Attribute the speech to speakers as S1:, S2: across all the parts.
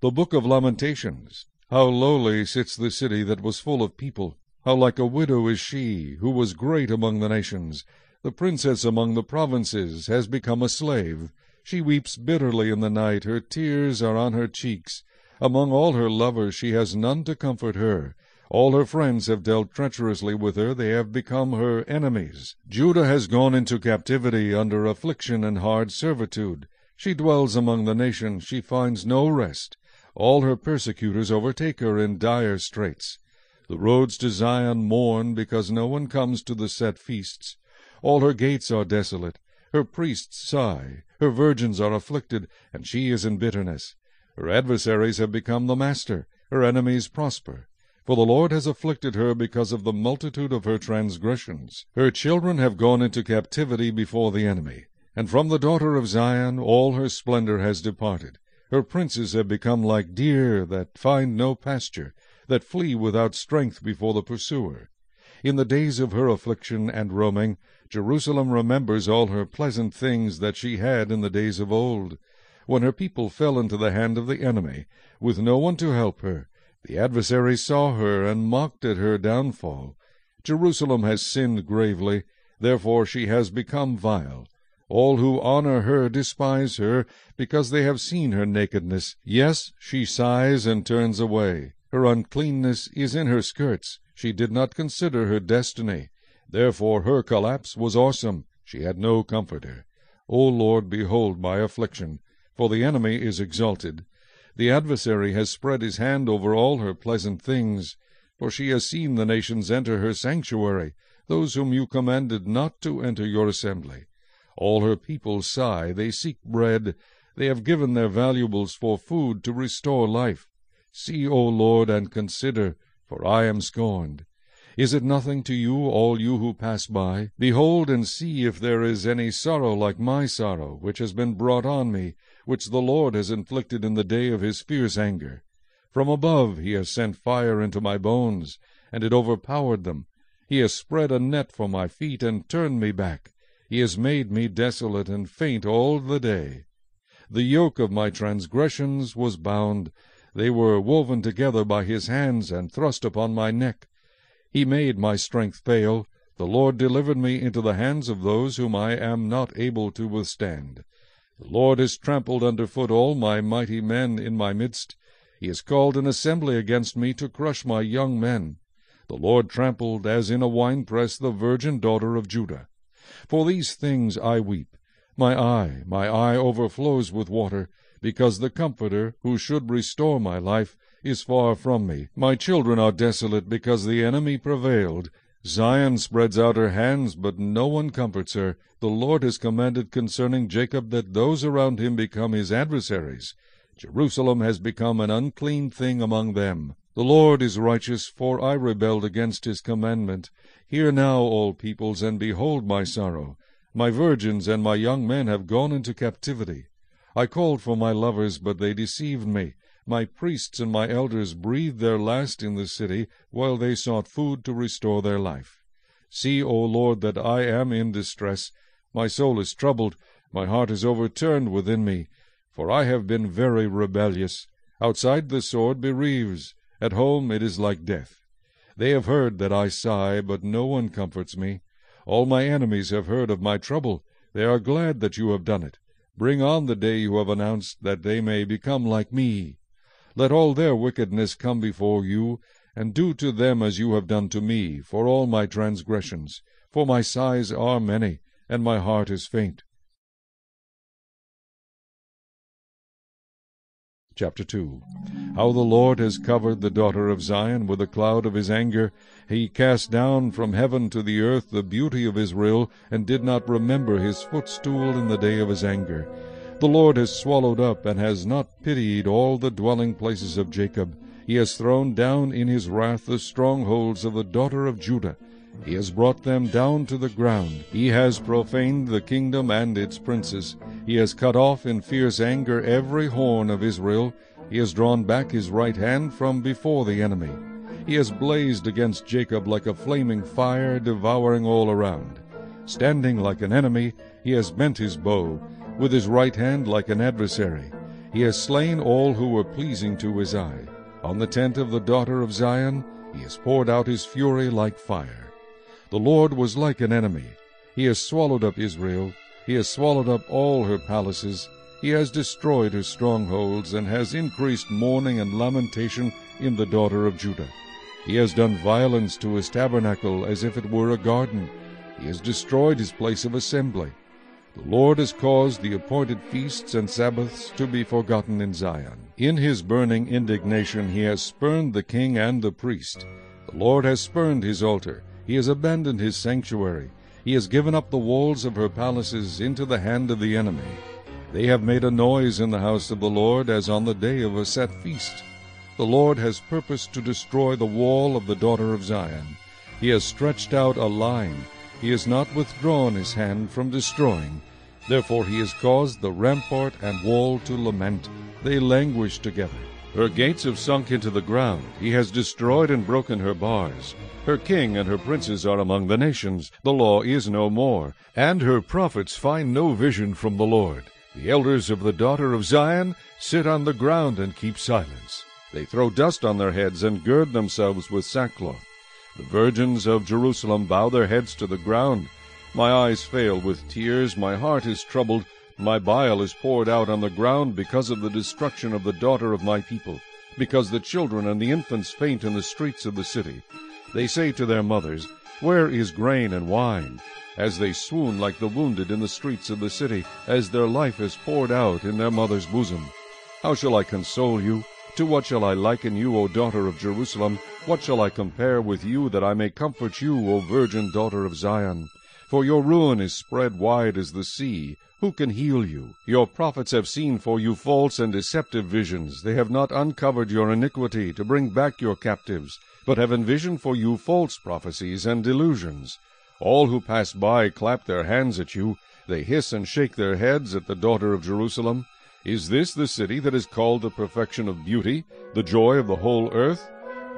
S1: The Book of Lamentations. How lowly sits the city that was full of people! How like a widow is she, who was great among the nations! The princess among the provinces has become a slave. She weeps bitterly in the night, her tears are on her cheeks. Among all her lovers she has none to comfort her. All her friends have dealt treacherously with her, they have become her enemies. Judah has gone into captivity under affliction and hard servitude. She dwells among the nations, she finds no rest. All her persecutors overtake her in dire straits. The roads to Zion mourn because no one comes to the set feasts. All her gates are desolate. Her priests sigh, her virgins are afflicted, and she is in bitterness. Her adversaries have become the master, her enemies prosper. For the Lord has afflicted her because of the multitude of her transgressions. Her children have gone into captivity before the enemy. And from the daughter of Zion all her splendor has departed. Her princes have become like deer that find no pasture, that flee without strength before the pursuer. In the days of her affliction and roaming, Jerusalem remembers all her pleasant things that she had in the days of old. When her people fell into the hand of the enemy, with no one to help her, the adversary saw her and mocked at her downfall. Jerusalem has sinned gravely, therefore she has become vile. All who honor her despise her, because they have seen her nakedness. Yes, she sighs and turns away. Her uncleanness is in her skirts. She did not consider her destiny. Therefore her collapse was awesome. She had no comforter. O Lord, behold my affliction, for the enemy is exalted. The adversary has spread his hand over all her pleasant things, for she has seen the nations enter her sanctuary, those whom you commanded not to enter your assembly. All her people sigh, they seek bread, they have given their valuables for food to restore life. See, O Lord, and consider, for I am scorned. Is it nothing to you, all you who pass by? Behold and see if there is any sorrow like my sorrow, which has been brought on me, which the Lord has inflicted in the day of his fierce anger. From above he has sent fire into my bones, and it overpowered them. He has spread a net for my feet, and turned me back. He has made me desolate and faint all the day. The yoke of my transgressions was bound. They were woven together by his hands, and thrust upon my neck. He made my strength fail. The Lord delivered me into the hands of those whom I am not able to withstand. The Lord has trampled under foot all my mighty men in my midst. He has called an assembly against me to crush my young men. The Lord trampled as in a winepress the virgin daughter of Judah. For these things I weep. My eye, my eye overflows with water, because the Comforter, who should restore my life, is far from me. My children are desolate, because the enemy prevailed. Zion spreads out her hands, but no one comforts her. The Lord has commanded concerning Jacob that those around him become his adversaries. Jerusalem has become an unclean thing among them. The Lord is righteous, for I rebelled against his commandment. Hear now, all peoples, and behold my sorrow. My virgins and my young men have gone into captivity. I called for my lovers, but they deceived me. My priests and my elders breathed their last in the city, while they sought food to restore their life. See, O Lord, that I am in distress. My soul is troubled, my heart is overturned within me, for I have been very rebellious. Outside the sword bereaves, at home it is like death. They have heard that I sigh, but no one comforts me. All my enemies have heard of my trouble. They are glad that you have done it. Bring on the day you have announced, that they may become like me. Let all their wickedness come before you, and do to them as you have done to me, for all my transgressions. For my sighs are many, and my heart is faint. Chapter 2 How the Lord has covered the daughter of Zion with a cloud of his anger. He cast down from heaven to the earth the beauty of Israel, and did not remember his footstool in the day of his anger. The Lord has swallowed up, and has not pitied all the dwelling places of Jacob. He has thrown down in his wrath the strongholds of the daughter of Judah. He has brought them down to the ground. He has profaned the kingdom and its princes. He has cut off in fierce anger every horn of Israel. He has drawn back his right hand from before the enemy. He has blazed against Jacob like a flaming fire, devouring all around. Standing like an enemy, he has bent his bow with his right hand like an adversary. He has slain all who were pleasing to his eye. On the tent of the daughter of Zion he has poured out his fury like fire. The Lord was like an enemy. He has swallowed up Israel. He has swallowed up all her palaces. He has destroyed her strongholds, and has increased mourning and lamentation in the daughter of Judah. He has done violence to his tabernacle as if it were a garden. He has destroyed his place of assembly. The Lord has caused the appointed feasts and Sabbaths to be forgotten in Zion. In his burning indignation he has spurned the king and the priest. The Lord has spurned his altar. He has abandoned his sanctuary. He has given up the walls of her palaces into the hand of the enemy. They have made a noise in the house of the Lord as on the day of a set feast. The Lord has purposed to destroy the wall of the daughter of Zion. He has stretched out a line. He has not withdrawn his hand from destroying. Therefore he has caused the rampart and wall to lament. They languish together. Her gates have sunk into the ground. He has destroyed and broken her bars. Her king and her princes are among the nations. The law is no more, and her prophets find no vision from the Lord. The elders of the daughter of Zion sit on the ground and keep silence. They throw dust on their heads and gird themselves with sackcloth. The virgins of Jerusalem bow their heads to the ground. My eyes fail with tears, my heart is troubled, my bile is poured out on the ground because of the destruction of the daughter of my people, because the children and the infants faint in the streets of the city. They say to their mothers, Where is grain and wine? As they swoon like the wounded in the streets of the city, as their life is poured out in their mother's bosom. How shall I console you? To what shall I liken you, O daughter of Jerusalem? What shall I compare with you, that I may comfort you, O virgin daughter of Zion? For your ruin is spread wide as the sea. Who can heal you? Your prophets have seen for you false and deceptive visions. They have not uncovered your iniquity to bring back your captives, but have envisioned for you false prophecies and delusions. All who pass by clap their hands at you. They hiss and shake their heads at the daughter of Jerusalem. Is this the city that is called the perfection of beauty, the joy of the whole earth?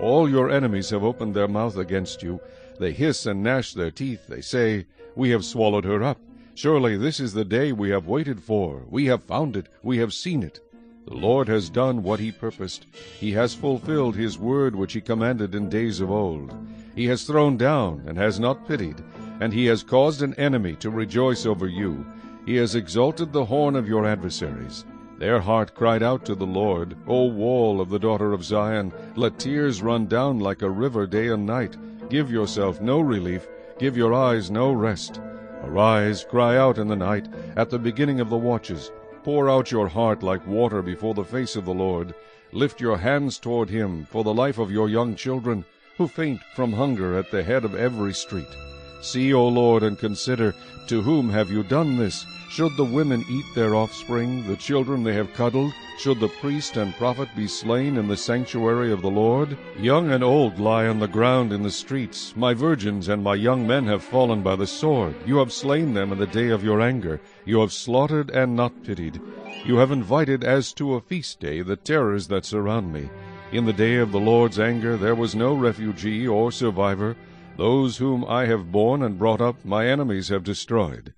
S1: All your enemies have opened their mouth against you. They hiss and gnash their teeth. They say, we have swallowed her up. Surely this is the day we have waited for. We have found it. We have seen it. The Lord has done what he purposed. He has fulfilled his word which he commanded in days of old. He has thrown down and has not pitied, and he has caused an enemy to rejoice over you. He has exalted the horn of your adversaries. Their heart cried out to the Lord, O wall of the daughter of Zion, let tears run down like a river day and night. Give yourself no relief, Give your eyes no rest. Arise, cry out in the night, at the beginning of the watches. Pour out your heart like water before the face of the Lord. Lift your hands toward him for the life of your young children, who faint from hunger at the head of every street. See, O Lord, and consider, to whom have you done this? Should the women eat their offspring, the children they have cuddled? Should the priest and prophet be slain in the sanctuary of the Lord? Young and old lie on the ground in the streets. My virgins and my young men have fallen by the sword. You have slain them in the day of your anger. You have slaughtered and not pitied. You have invited as to a feast day the terrors that surround me. In the day of the Lord's anger there was no refugee or survivor. Those whom I have borne and brought up my enemies have destroyed.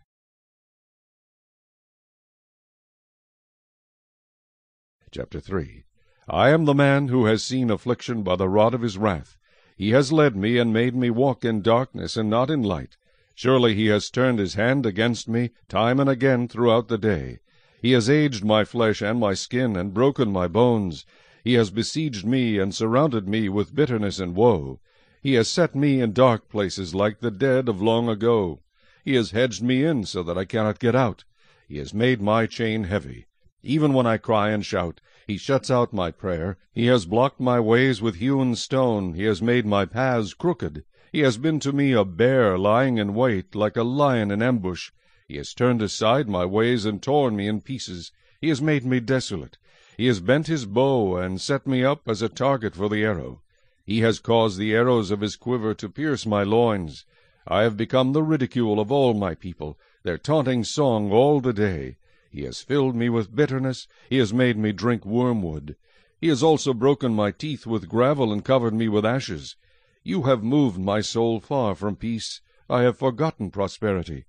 S1: Chapter 3 I am the man who has seen affliction by the rod of his wrath. He has led me and made me walk in darkness and not in light. Surely he has turned his hand against me time and again throughout the day. He has aged my flesh and my skin, and broken my bones. He has besieged me and surrounded me with bitterness and woe. He has set me in dark places like the dead of long ago. He has hedged me in so that I cannot get out. He has made my chain heavy. Even when I cry and shout, he shuts out my prayer. He has blocked my ways with hewn stone. He has made my paths crooked. He has been to me a bear lying in wait, like a lion in ambush. He has turned aside my ways and torn me in pieces. He has made me desolate. He has bent his bow and set me up as a target for the arrow. He has caused the arrows of his quiver to pierce my loins. I have become the ridicule of all my people, their taunting song all the day. He has filled me with bitterness, he has made me drink wormwood. He has also broken my teeth with gravel and covered me with ashes. You have moved my soul far from peace. I have forgotten prosperity.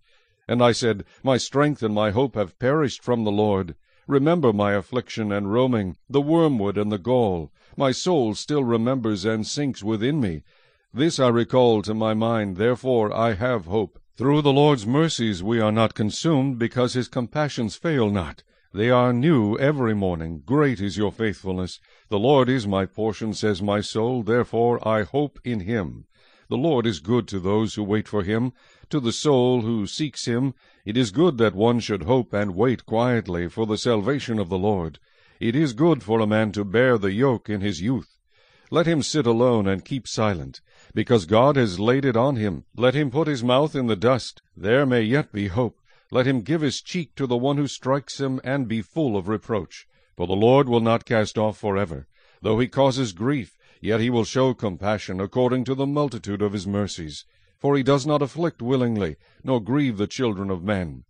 S1: And I said, My strength and my hope have perished from the Lord. Remember my affliction and roaming, the wormwood and the gall. My soul still remembers and sinks within me. This I recall to my mind, therefore I have hope. Through the Lord's mercies we are not consumed, because his compassions fail not. They are new every morning. Great is your faithfulness. The Lord is my portion, says my soul, therefore I hope in him. The Lord is good to those who wait for him, to the soul who seeks him. It is good that one should hope and wait quietly for the salvation of the Lord. It is good for a man to bear the yoke in his youth. Let him sit alone and keep silent, because God has laid it on him. Let him put his mouth in the dust. There may yet be hope. Let him give his cheek to the one who strikes him, and be full of reproach. For the Lord will not cast off forever. Though he causes grief, yet he will show compassion according to the multitude of his mercies. For he does not afflict willingly, nor grieve the children of men.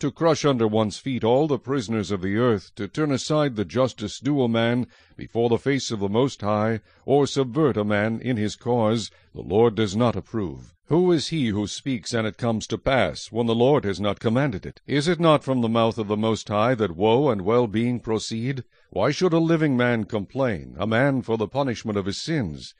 S1: To crush under one's feet all the prisoners of the earth, to turn aside the justice due a man before the face of the Most High, or subvert a man in his cause, the Lord does not approve. Who is he who speaks and it comes to pass, when the Lord has not commanded it? Is it not from the mouth of the Most High that woe and well-being proceed? Why should a living man complain, a man for the punishment of his sins?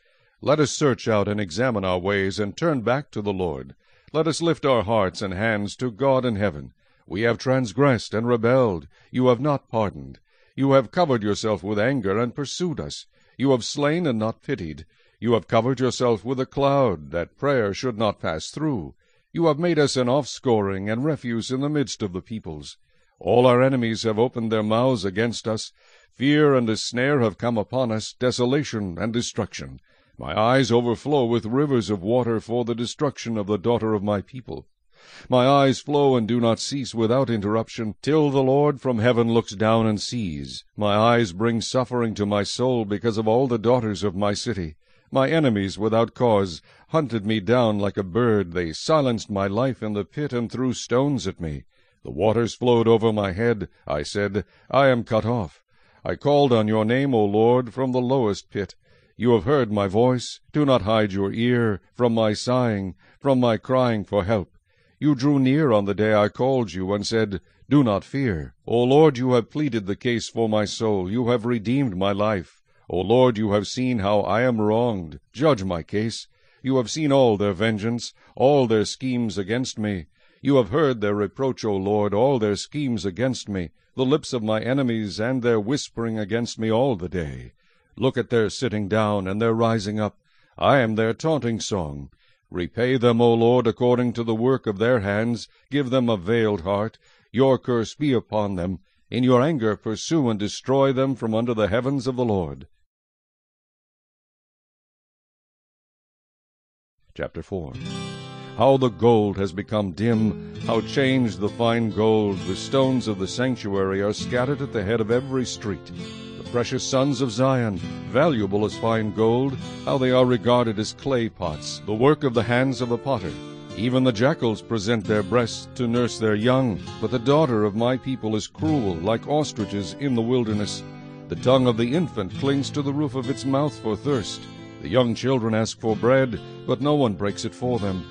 S1: Let us search out and examine our ways, and turn back to the Lord. Let us lift our hearts and hands to God in heaven. We have transgressed and rebelled. You have not pardoned. You have covered yourself with anger and pursued us. You have slain and not pitied. You have covered yourself with a cloud, that prayer should not pass through. You have made us an offscoring and refuse in the midst of the peoples. All our enemies have opened their mouths against us. Fear and a snare have come upon us, desolation and destruction. My eyes overflow with rivers of water for the destruction of the daughter of my people. My eyes flow and do not cease without interruption, till the Lord from heaven looks down and sees. My eyes bring suffering to my soul because of all the daughters of my city. My enemies, without cause, hunted me down like a bird. They silenced my life in the pit and threw stones at me. The waters flowed over my head. I said, I am cut off. I called on your name, O Lord, from the lowest pit. You have heard my voice. Do not hide your ear from my sighing, from my crying for help. You drew near on the day I called you, and said, Do not fear. O Lord, you have pleaded the case for my soul. You have redeemed my life. O Lord, you have seen how I am wronged. Judge my case. You have seen all their vengeance, all their schemes against me. You have heard their reproach, O Lord, all their schemes against me, the lips of my enemies, and their whispering against me all the day. Look at their sitting down and their rising up. I am their taunting song. Repay them, O Lord, according to the work of their hands. Give them a veiled heart. Your curse be upon them. In your anger pursue and destroy them from under the heavens of the Lord. Chapter 4 How the gold has become dim, how changed the fine gold, the stones of the sanctuary are scattered at the head of every street. The precious sons of Zion, valuable as fine gold, how they are regarded as clay pots, the work of the hands of the potter. Even the jackals present their breasts to nurse their young, but the daughter of my people is cruel, like ostriches in the wilderness. The tongue of the infant clings to the roof of its mouth for thirst. The young children ask for bread, but no one breaks it for them.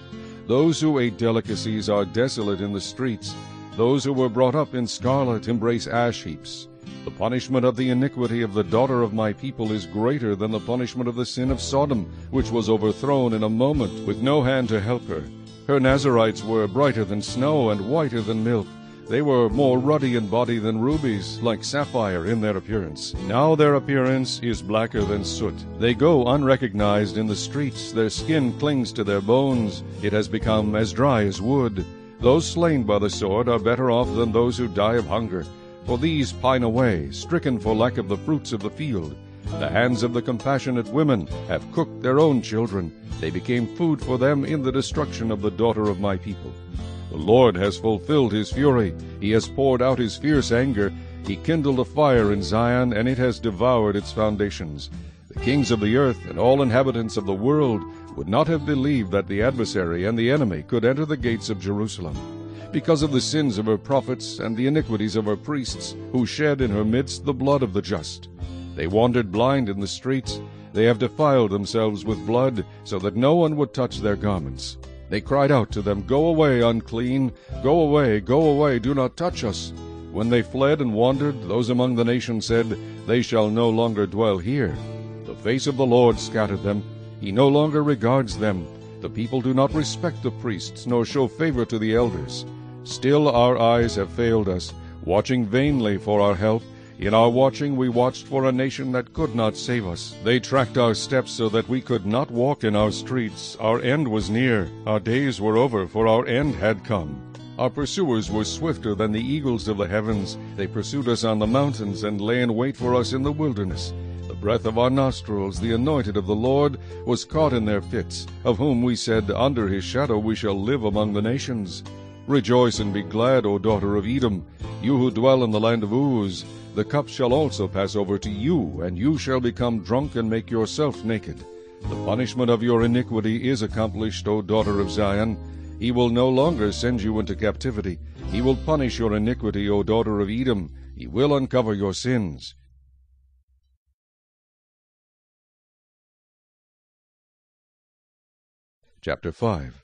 S1: Those who ate delicacies are desolate in the streets. Those who were brought up in scarlet embrace ash heaps. The punishment of the iniquity of the daughter of my people is greater than the punishment of the sin of Sodom, which was overthrown in a moment, with no hand to help her. Her Nazarites were brighter than snow and whiter than milk. They were more ruddy in body than rubies, like sapphire in their appearance. Now their appearance is blacker than soot. They go unrecognized in the streets. Their skin clings to their bones. It has become as dry as wood. Those slain by the sword are better off than those who die of hunger. For these pine away, stricken for lack of the fruits of the field. The hands of the compassionate women have cooked their own children. They became food for them in the destruction of the daughter of my people. The Lord has fulfilled his fury. He has poured out his fierce anger. He kindled a fire in Zion, and it has devoured its foundations. The kings of the earth and all inhabitants of the world would not have believed that the adversary and the enemy could enter the gates of Jerusalem. Because of the sins of her prophets and the iniquities of her priests, who shed in her midst the blood of the just. They wandered blind in the streets. They have defiled themselves with blood, so that no one would touch their garments. They cried out to them, Go away, unclean! Go away, go away, do not touch us! When they fled and wandered, those among the nations said, They shall no longer dwell here. The face of the Lord scattered them. He no longer regards them. The people do not respect the priests, nor show favor to the elders. Still our eyes have failed us, watching vainly for our help. In our watching we watched for a nation that could not save us. They tracked our steps so that we could not walk in our streets. Our end was near. Our days were over, for our end had come. Our pursuers were swifter than the eagles of the heavens. They pursued us on the mountains and lay in wait for us in the wilderness. The breath of our nostrils, the anointed of the Lord, was caught in their fits, of whom we said, Under his shadow we shall live among the nations. Rejoice and be glad, O daughter of Edom, you who dwell in the land of Uz. The cup shall also pass over to you, and you shall become drunk and make yourself naked. The punishment of your iniquity is accomplished, O daughter of Zion. He will no longer send you into captivity. He will punish your iniquity, O daughter of Edom. He will uncover your sins. Chapter 5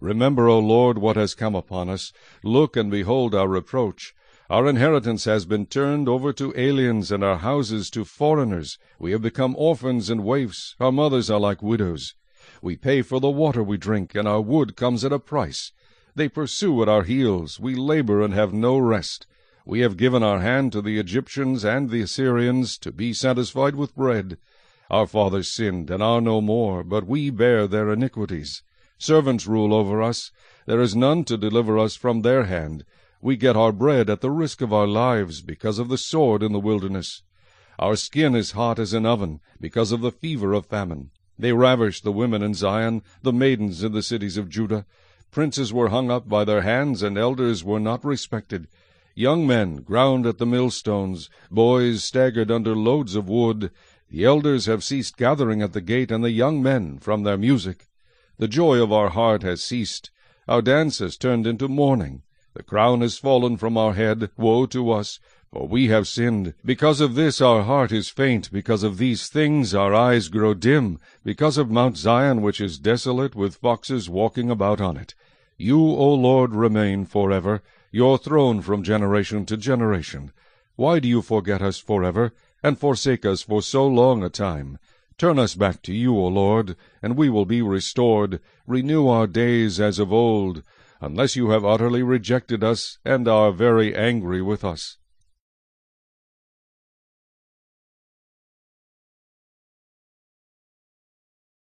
S1: Remember, O Lord, what has come upon us. Look and behold our reproach. Our inheritance has been turned over to aliens, and our houses to foreigners. We have become orphans and waifs. Our mothers are like widows. We pay for the water we drink, and our wood comes at a price. They pursue at our heels. We labor and have no rest. We have given our hand to the Egyptians and the Assyrians to be satisfied with bread. Our fathers sinned and are no more, but we bear their iniquities. Servants rule over us. There is none to deliver us from their hand. We get our bread at the risk of our lives because of the sword in the wilderness. Our skin is hot as an oven because of the fever of famine. They ravished the women in Zion, the maidens in the cities of Judah. Princes were hung up by their hands, and elders were not respected. Young men ground at the millstones, boys staggered under loads of wood. The elders have ceased gathering at the gate, and the young men from their music. The joy of our heart has ceased. Our dance has turned into mourning. The crown has fallen from our head. Woe to us! For we have sinned. Because of this our heart is faint. Because of these things our eyes grow dim. Because of Mount Zion, which is desolate, with foxes walking about on it. You, O Lord, remain forever, your throne from generation to generation. Why do you forget us forever, and forsake us for so long a time? Turn us back to you, O Lord, and we will be restored. Renew our days as of old unless you have utterly rejected us and are very angry with us.